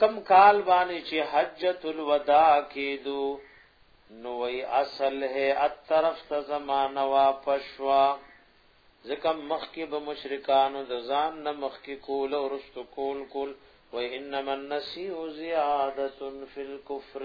کم کال باندې چې حجۃ الوداع کېدو نو وی اصل ہے ات طرف ته زمانہ واپس شوا ځکه مخکې به مشرکانو د ځان نه مخکې کول او رست کول کول و انما النسیء زیاده فی الكفر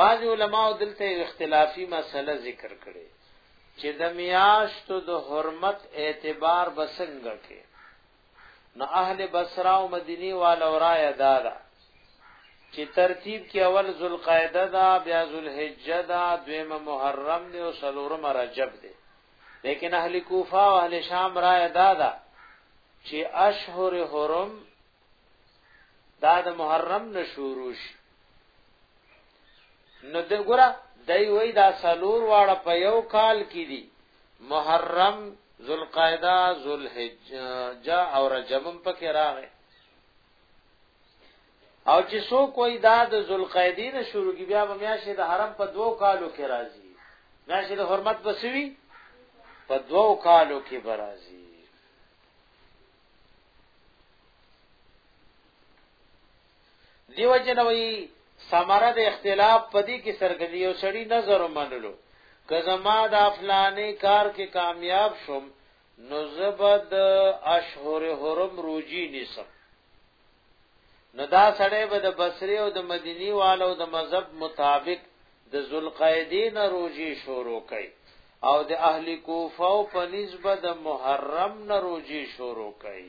بعض علماء دلته اختلافي مسله ذکر کړي چې د میاشتو د حرمت اعتبار بسنګ کې نو اهل بصره او مدینه والا رایا دادا چې ترتیب کې اول ذوالقعده دا بیا ذوالحجه دا دویم محرم دی او سلورم رجب دی لیکن اهل کوفه او اهل شام رایا دادا چې اشهر حرم دا د محرم نه شروع شي نو دغه دای وای دا سلور واړه په یو کال کې دي محرم ذوالقعده ذوالحجه او رجب پکې راغی او چې سو کوئی دا د ذوالقعده نه شروع کی بیا میاشه د حرم په دوو کالو کې راځي میاشه د حرمت بسوي په دوو کالو کې برازي دیو جنوی ثمره د اختلاف پدی کې سرګنی یو سړی نظر منلو که زما د افلانې کار کې کامیاب شوم نو زبد اشهر حرم روجی نسم نو دا سړی به د بصری او د مدینی والو د مذهب مطابق د ذوالقعدین روجی شروع کړي او د اهل کوفه او په نسبت د محرم نه روجی شروع کړي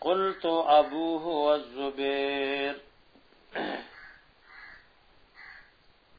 قلت ابوه والزبير